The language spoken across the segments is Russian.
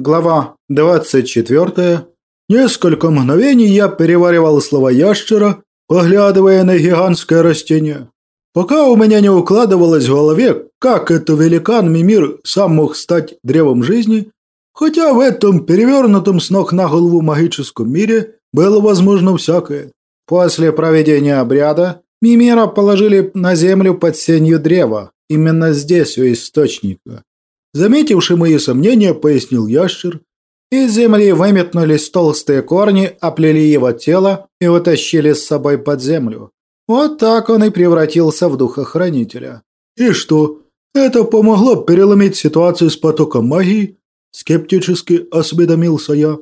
Глава 24. Несколько мгновений я переваривал слова ящера, поглядывая на гигантское растение. Пока у меня не укладывалось в голове, как это великан Мимир сам мог стать древом жизни, хотя в этом перевернутом с ног на голову магическом мире было возможно всякое. После проведения обряда Мимира положили на землю под сенью древа, именно здесь, у источника. Заметивший мои сомнения, пояснил ящер. Из земли выметнулись толстые корни, оплели его тело и утащили с собой под землю. Вот так он и превратился в духохранителя. «И что, это помогло переломить ситуацию с потоком магии?» Скептически осведомился я.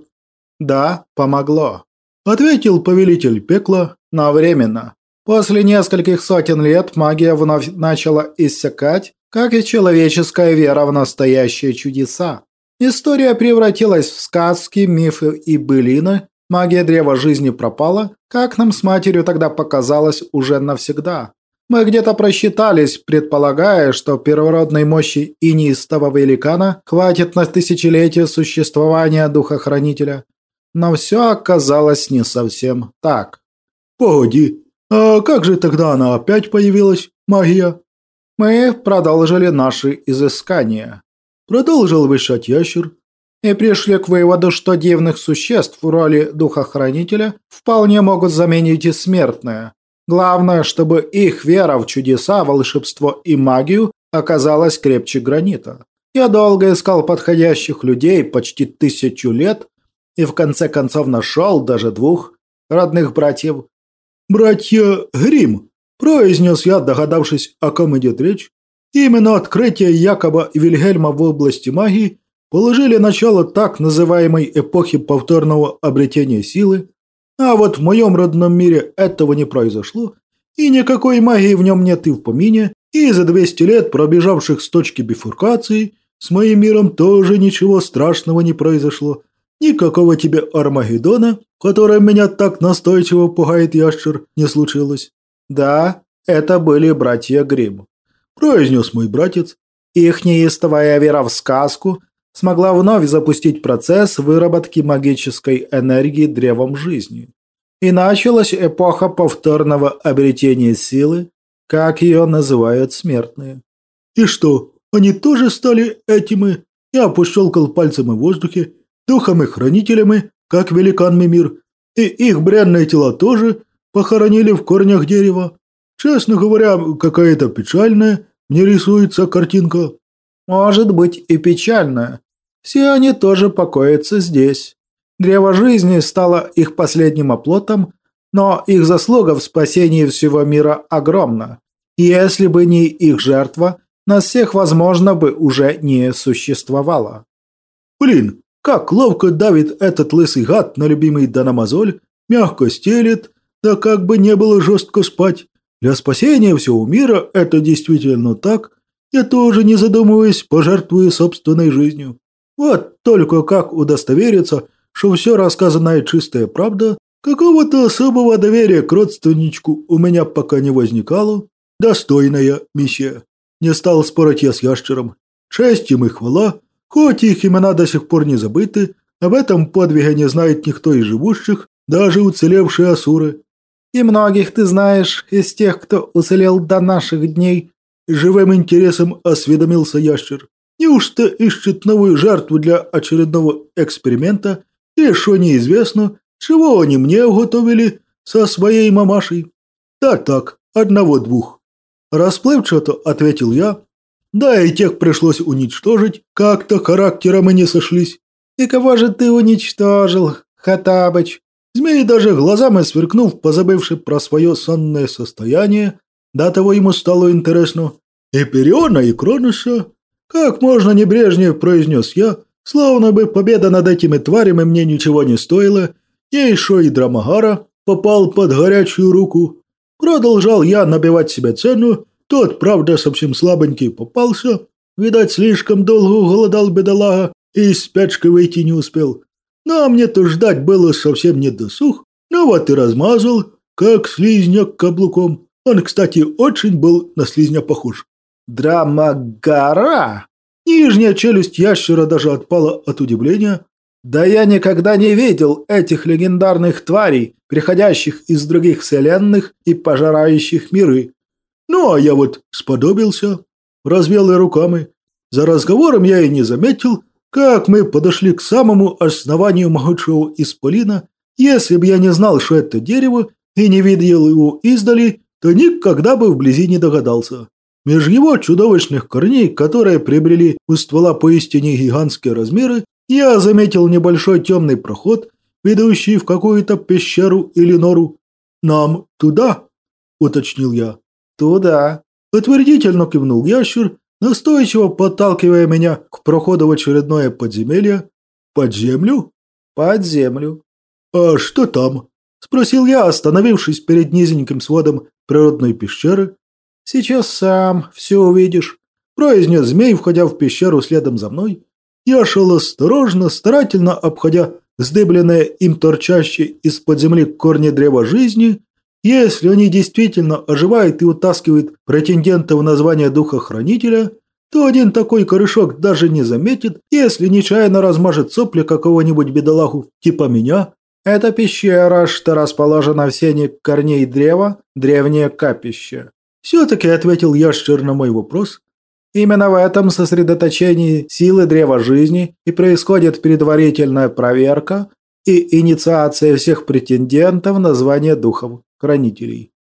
«Да, помогло», – ответил повелитель пекла, но временно. После нескольких сотен лет магия вновь начала иссякать, как и человеческая вера в настоящие чудеса. История превратилась в сказки, мифы и былины, магия древа жизни пропала, как нам с матерью тогда показалось уже навсегда. Мы где-то просчитались, предполагая, что первородной мощи инистого великана хватит на тысячелетие существования духохранителя. Но все оказалось не совсем так. «Погоди, а как же тогда она опять появилась, магия?» Мы продолжили наши изыскания. Продолжил вышать ящер. И пришли к выводу, что дивных существ в роли духохранителя вполне могут заменить и смертные. Главное, чтобы их вера в чудеса, волшебство и магию оказалась крепче гранита. Я долго искал подходящих людей, почти тысячу лет, и в конце концов нашел даже двух родных братьев. «Братья Грим», Произнес я, догадавшись, о ком идет речь. Именно открытие Якоба и Вильгельма в области магии положили начало так называемой эпохи повторного обретения силы, а вот в моем родном мире этого не произошло, и никакой магии в нем нет и в помине, и за 200 лет, пробежавших с точки бифуркации, с моим миром тоже ничего страшного не произошло. Никакого тебе Армагеддона, который меня так настойчиво пугает ящер, не случилось. «Да, это были братья Гримм», – произнес мой братец. Их неистовая вера в сказку смогла вновь запустить процесс выработки магической энергии древом жизни. И началась эпоха повторного обретения силы, как ее называют смертные. «И что, они тоже стали этими?» Я пощелкал пальцем в воздухе, духами-хранителями, как великан Мимир, и их бренные тела тоже похоронили в корнях дерева. Честно говоря, какая-то печальная мне рисуется картинка. Может быть и печальная. Все они тоже покоятся здесь. Древо жизни стало их последним оплотом, но их заслуга в спасении всего мира огромна. Если бы не их жертва, нас всех, возможно, бы уже не существовало. Блин, как ловко давит этот лысый гад на любимый Данамазоль, мягко стелит, да как бы не было жестко спать. Для спасения всего мира это действительно так. Я тоже, не задумываясь, пожертвую собственной жизнью. Вот только как удостовериться, что все рассказанное чистая правда, какого-то особого доверия к родственничку у меня пока не возникало. Достойная миссия. Не стал спорить я с ящером. Честь им и хвала, хоть их имена до сих пор не забыты, об этом подвиге не знает никто из живущих, даже уцелевшие асуры. И многих ты знаешь из тех, кто уцелел до наших дней. Живым интересом осведомился ящер. Неужто ищет новую жертву для очередного эксперимента? И что неизвестно, чего они мне уготовили со своей мамашей? Так-так, одного-двух. Расплывчато ответил я. Да, и тех пришлось уничтожить, как-то характером и не сошлись. И кого же ты уничтожил, Хатабыч? Змей даже глазами сверкнув, позабывший про свое сонное состояние, до того ему стало интересно. «Эпериона и Кроноса?» «Как можно небрежнее», – произнес я, словно бы победа над этими тварями мне ничего не стоила, и еще и Драмагара попал под горячую руку. Продолжал я набивать себе цену, тот, правда, совсем слабенький попался, видать, слишком долго голодал бедолага и из спячки выйти не успел. Ну, а мне-то ждать было совсем не досуг. Ну вот и размазал, как слизняк каблуком. Он, кстати, очень был на слизня похож. «Драмагара!» Нижняя челюсть ящера даже отпала от удивления. Да я никогда не видел этих легендарных тварей, приходящих из других вселенных и пожирающих миры. Ну, а я вот сподобился, развел я руками. За разговором я и не заметил, как мы подошли к самому основанию могучего исполина. Если бы я не знал, что это дерево, и не видел его издали, то никогда бы вблизи не догадался. Меж его чудовищных корней, которые приобрели у ствола поистине гигантские размеры, я заметил небольшой темный проход, ведущий в какую-то пещеру или нору. «Нам туда?» – уточнил я. «Туда», – утвердительно кивнул ящер, настойчиво подталкивая меня к проходу в очередное подземелье. «Под землю?» «Под землю». «А что там?» – спросил я, остановившись перед низеньким сводом природной пещеры. «Сейчас сам все увидишь», – произнес змей, входя в пещеру следом за мной. Я шел осторожно, старательно обходя сдыбленные им торчащие из-под земли корни древа жизни. Если они действительно оживают и утаскивают претендента в название духа-хранителя, то один такой корешок даже не заметит, если нечаянно размажет сопли какого-нибудь бедолагу типа меня. Эта пещера, что расположена в сене корней древа, древнее капище. Все-таки ответил ящер на мой вопрос. Именно в этом сосредоточении силы древа жизни и происходит предварительная проверка и инициация всех претендентов на звание духов-хранителей.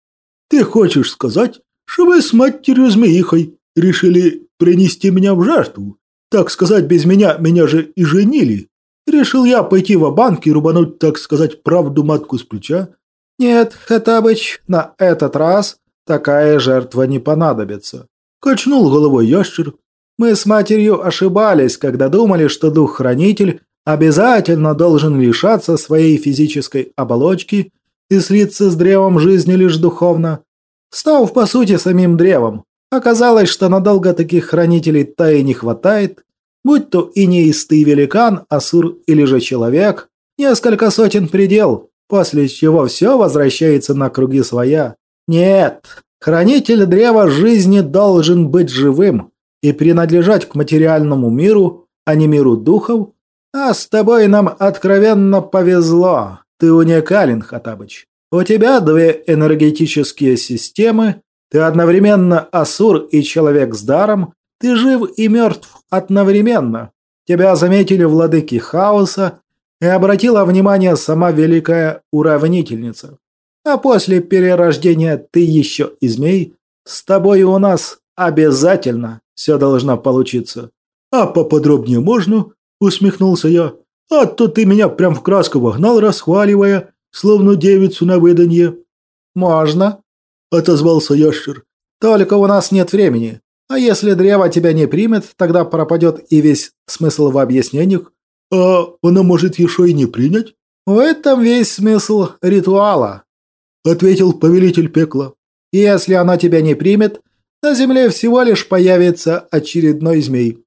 Ты хочешь сказать, что вы с матерью-змеихой решили принести меня в жертву? Так сказать, без меня меня же и женили. Решил я пойти в банк и рубануть, так сказать, правду матку с плеча? Нет, Хатабыч, на этот раз такая жертва не понадобится. Качнул головой ящер. Мы с матерью ошибались, когда думали, что дух-хранитель обязательно должен лишаться своей физической оболочки и слиться с древом жизни лишь духовно. Став, по сути, самим древом, оказалось, что надолго таких хранителей-то и не хватает, будь то и неистый великан, асур или же человек, несколько сотен предел, после чего все возвращается на круги своя. Нет, Хранитель древа жизни должен быть живым и принадлежать к материальному миру, а не миру духов. А с тобой нам откровенно повезло. Ты уникален, Хатабыч. У тебя две энергетические системы, ты одновременно асур и человек с даром, ты жив и мертв одновременно. Тебя заметили владыки хаоса и обратила внимание сама великая уравнительница. А после перерождения ты еще и змей. С тобой у нас обязательно все должно получиться. А поподробнее можно? Усмехнулся я. А то ты меня прям в краску вогнал, расхваливая, словно девицу на выданье. Можно, отозвался ящер. Только у нас нет времени. А если древо тебя не примет, тогда пропадет и весь смысл в объяснениях. А оно может еще и не принять? В этом весь смысл ритуала ответил повелитель пекла. «Если она тебя не примет, на земле всего лишь появится очередной змей».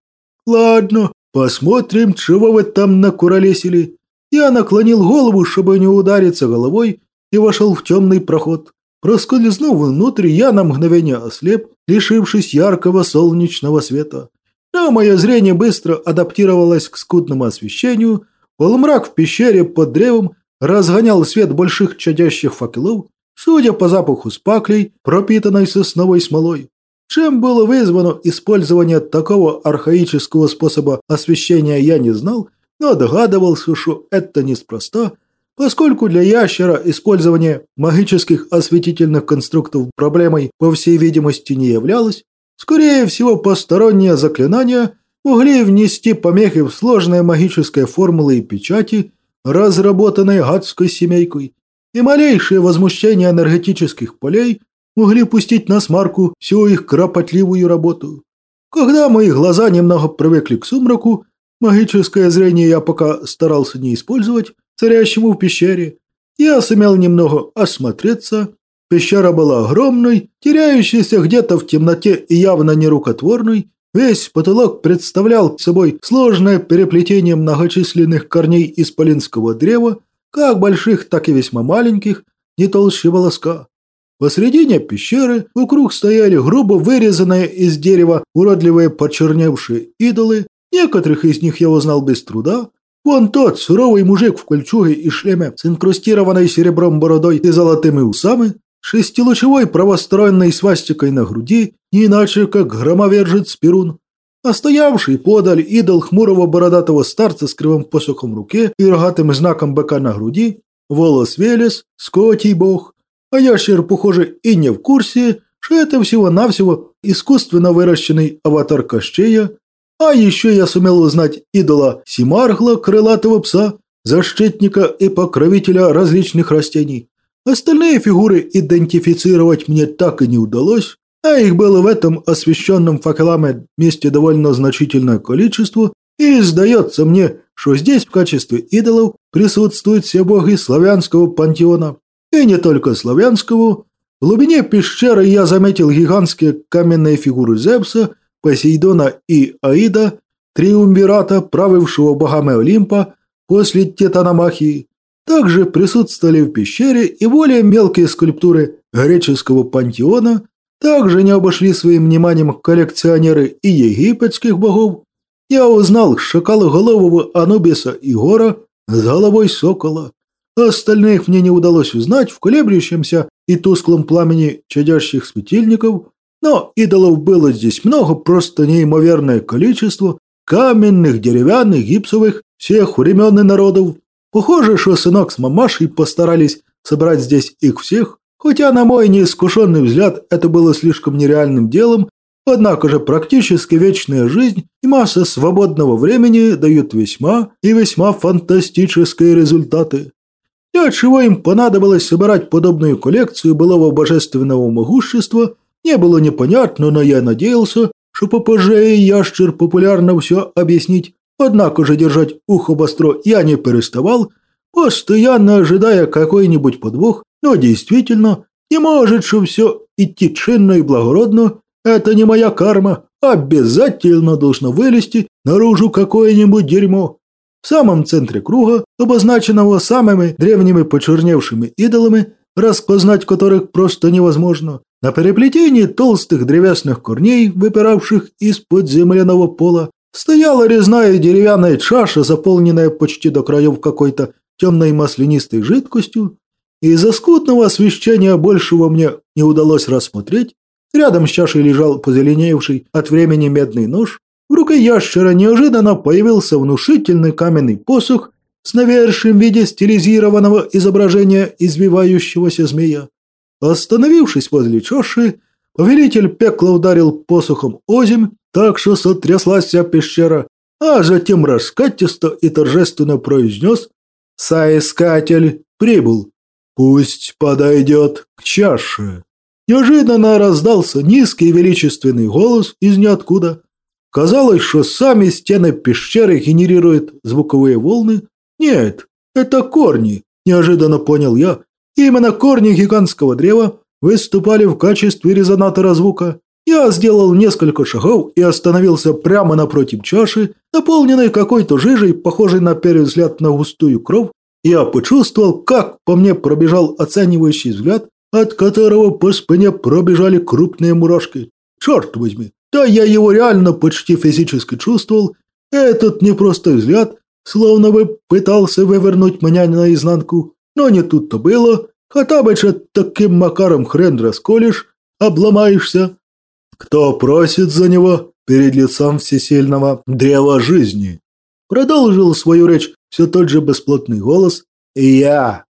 «Ладно, посмотрим, чего вы там накуролесили». Я наклонил голову, чтобы не удариться головой, и вошел в темный проход. Проскользнув внутрь, я на мгновение ослеп, лишившись яркого солнечного света. Но мое зрение быстро адаптировалось к скудному освещению, полумрак в пещере под древом разгонял свет больших чадящих факелов, судя по запаху спаклей, пропитанной сосновой смолой. Чем было вызвано использование такого архаического способа освещения я не знал, но догадывался, что это неспроста, поскольку для ящера использование магических осветительных конструктов проблемой, по всей видимости, не являлось. Скорее всего, посторонние заклинания могли внести помехи в сложные магические формулы и печати, разработанной гадской семейкой, и малейшее возмущение энергетических полей могли пустить на смарку всю их кропотливую работу. Когда мои глаза немного привыкли к сумраку, магическое зрение я пока старался не использовать, царящему в пещере, я сумел немного осмотреться. Пещера была огромной, теряющейся где-то в темноте и явно нерукотворной, Весь потолок представлял собой сложное переплетение многочисленных корней исполинского древа, как больших, так и весьма маленьких, не толще волоска. Посредине пещеры вокруг стояли грубо вырезанные из дерева уродливые почерневшие идолы. Некоторых из них я узнал без труда. Вон тот суровый мужик в кольчуге и шлеме с инкрустированной серебром бородой и золотыми усами, шестилучевой правостроенной свастикой на груди, не иначе как громовержец Перун, а стоявший подаль идол хмурого бородатого старца с кривым посохом в руке и рогатым знаком быка на груди, волос Велес, скотий бог, а ящер, похоже, и не в курсе, что это всего-навсего искусственно выращенный аватар Кощея, а еще я сумел узнать идола Симаргла, крылатого пса, защитника и покровителя различных растений. Остальные фигуры идентифицировать мне так и не удалось, а их было в этом освещенном факелами месте довольно значительное количество, и сдается мне, что здесь в качестве идолов присутствуют все боги славянского пантеона. И не только славянского. В глубине пещеры я заметил гигантские каменные фигуры Зевса, Посейдона и Аида, триумвирата, правившего богами Олимпа после Тетаномахии. Также присутствовали в пещере и более мелкие скульптуры греческого пантеона, также не обошли своим вниманием коллекционеры и египетских богов. Я узнал шакалоголового Анубиса и Гора с головой сокола. Остальных мне не удалось узнать в колеблющемся и тусклом пламени чадящих светильников, но идолов было здесь много, просто неимоверное количество, каменных, деревянных, гипсовых, всех времен и народов. Похоже, что сынок с мамашей постарались собрать здесь их всех, хотя на мой неискушенный взгляд это было слишком нереальным делом, однако же практически вечная жизнь и масса свободного времени дают весьма и весьма фантастические результаты. И отчего им понадобилось собирать подобную коллекцию былого божественного могущества, не было непонятно, но я надеялся, что попозже и ящер популярно все объяснить. Однако же держать ухо востро я не переставал, постоянно ожидая какой-нибудь подвох, но действительно, не может же все идти чинно и благородно, это не моя карма, обязательно должно вылезти наружу какое-нибудь дерьмо. В самом центре круга, обозначенного самыми древними почерневшими идолами, распознать которых просто невозможно, на переплетении толстых древесных корней, выпиравших из-под земляного пола, стояла резная деревянная чаша, заполненная почти до краев какой-то темной маслянистой жидкостью. Из-за скудного освещения большего мне не удалось рассмотреть. Рядом с чашей лежал позеленевший от времени медный нож, в руке ящера неожиданно появился внушительный каменный посох с навершием в виде стилизированного изображения извивающегося змея. Остановившись возле чаши, повелитель пекла ударил посохом озимь, так что сотряслась вся пещера, а затем раскатисто и торжественно произнес «Соискатель прибыл, пусть подойдет к чаше». Неожиданно раздался низкий величественный голос из ниоткуда – Казалось, что сами стены пещеры генерируют звуковые волны. Нет, это корни, неожиданно понял я. Именно корни гигантского древа выступали в качестве резонатора звука. Я сделал несколько шагов и остановился прямо напротив чаши, наполненной какой-то жижей, похожей на первый взгляд на густую кровь. Я почувствовал, как по мне пробежал оценивающий взгляд, от которого по спине пробежали крупные мурашки. Черт возьми, да я его реально почти физически чувствовал. Этот непростой взгляд, словно бы пытался вывернуть меня наизнанку. Но не тут-то было. Хотя бы же таким макаром хрен расколешь, обломаешься. Кто просит за него перед лицом всесильного древа жизни? Продолжил свою речь все тот же бесплотный голос. Я.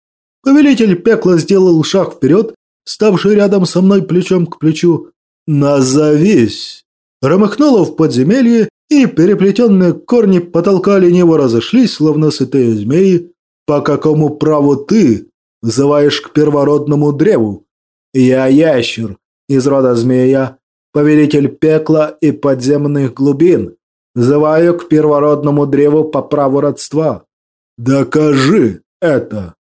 Повелитель пекла сделал шаг вперед, ставший рядом со мной плечом к плечу. «Назовись!» Ромыхнуло в подземелье, и переплетенные корни потолка лениво разошлись, словно сытые змеи. «По какому праву ты взываешь к первородному древу?» «Я ящер из рода змея, повелитель пекла и подземных глубин. Взываю к первородному древу по праву родства». «Докажи это!»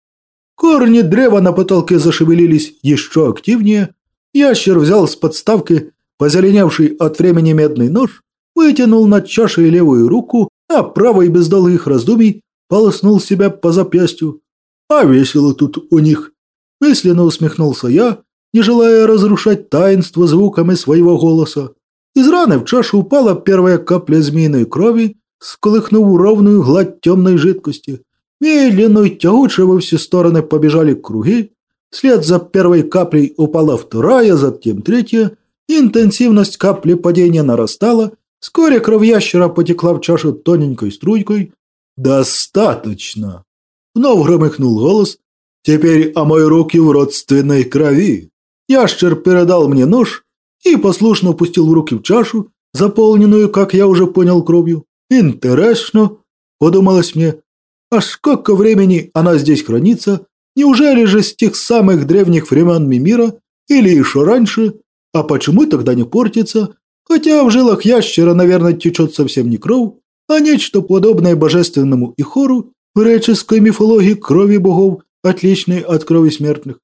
Корни древа на потолке зашевелились еще активнее. Ящер взял с подставки Позеленевший от времени медный нож вытянул над чашей левую руку, а правой без долгих раздумий полоснул себя по запястью. А весело тут у них. Мысленно усмехнулся я, не желая разрушать таинство звуками своего голоса. Из раны в чашу упала первая капля змеиной крови, сколыхнув ровную гладь темной жидкости. Медленно и тягуче во все стороны побежали круги. Вслед за первой каплей упала вторая, затем третья. Интенсивность капли падения нарастала. Вскоре кровь ящера потекла в чашу тоненькой струйкой. «Достаточно!» Вновь громыхнул голос. «Теперь омой руки в родственной крови!» Ящер передал мне нож и послушно опустил в руки в чашу, заполненную, как я уже понял, кровью. «Интересно!» – подумалось мне. «А сколько времени она здесь хранится? Неужели же с тех самых древних времен Мимира? Или еще раньше? А почему тогда не портится? Хотя в жилах ящера, наверное, течет совсем не кровь, а нечто подобное божественному и хору в греческой мифологии крови богов, отличной от крови смертных.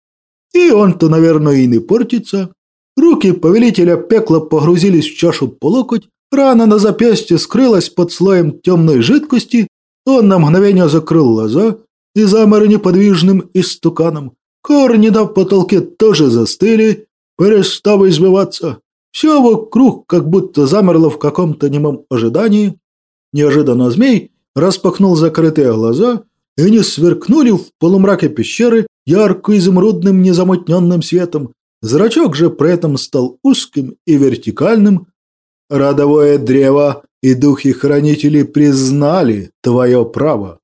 И он-то, наверное, и не портится. Руки повелителя пекла погрузились в чашу по локоть, рана на запястье скрылась под слоем темной жидкости, он на мгновение закрыл глаза и замер неподвижным истуканом. Корни на потолке тоже застыли, перестав избиваться. Все вокруг как будто замерло в каком-то немом ожидании. Неожиданно змей распахнул закрытые глаза, и они сверкнули в полумраке пещеры ярко-изумрудным незамутненным светом. Зрачок же при этом стал узким и вертикальным. Родовое древо и духи-хранители признали твое право.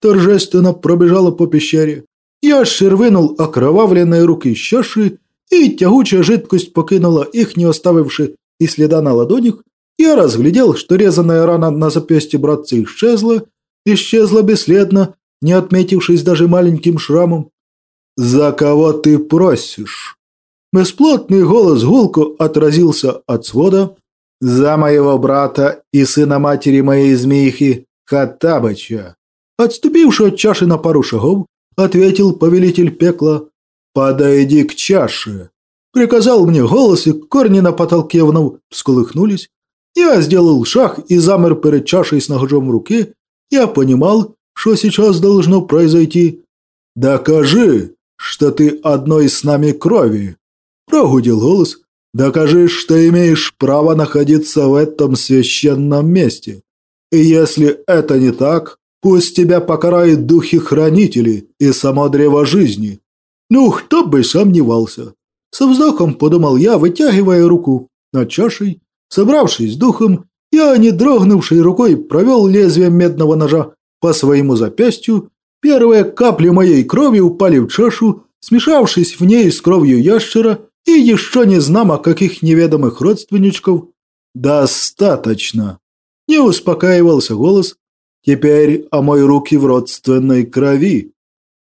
Торжественно пробежала по пещере. Ящер вынул окровавленные руки из чаши, и тягучая жидкость покинула их, не оставивши и следа на ладонях. Я разглядел, что резаная рана на запястье братца исчезла, исчезла бесследно, не отметившись даже маленьким шрамом. «За кого ты просишь?» Бесплотный голос гулко отразился от свода. «За моего брата и сына матери моей змеихи Хаттабыча». Отступивший от чаши на пару шагов, ответил повелитель пекла. «Подойди к чаше!» Приказал мне голос, и корни на потолке вновь всколыхнулись. Я сделал шаг и замер перед чашей с ножом в руке. Я понимал, что сейчас должно произойти. «Докажи, что ты одной с нами крови!» Прогудел голос. «Докажи, что имеешь право находиться в этом священном месте. И если это не так, пусть тебя покарают духи-хранители и само древо жизни». Ну, кто бы сомневался. Со вздохом подумал я, вытягивая руку над чашей. Собравшись с духом, я, не дрогнувшей рукой, провел лезвием медного ножа по своему запястью. Первые капли моей крови упали в чашу, смешавшись в ней с кровью ящера и еще не знамо каких неведомых родственничков. «Достаточно!» Не успокаивался голос. «Теперь о мои руки в родственной крови.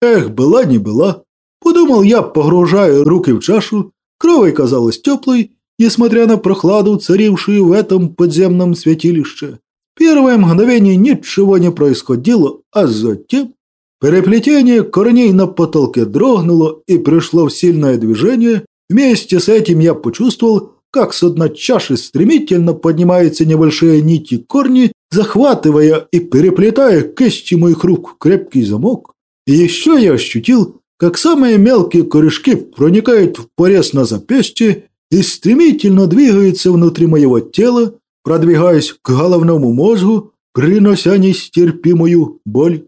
Эх, была не была!» Подумал я, погружая руки в чашу. Кровь казалась теплой, несмотря на прохладу, царившую в этом подземном святилище. Первое мгновение ничего не происходило, а затем переплетение корней на потолке дрогнуло и пришло в сильное движение. Вместе с этим я почувствовал, как с дна чаши стремительно поднимаются небольшие нити корни, захватывая и переплетая кисти моих рук крепкий замок. И еще я ощутил, как самые мелкие корешки проникают в порез на запястье и стремительно двигаются внутри моего тела, продвигаясь к головному мозгу, принося нестерпимую боль.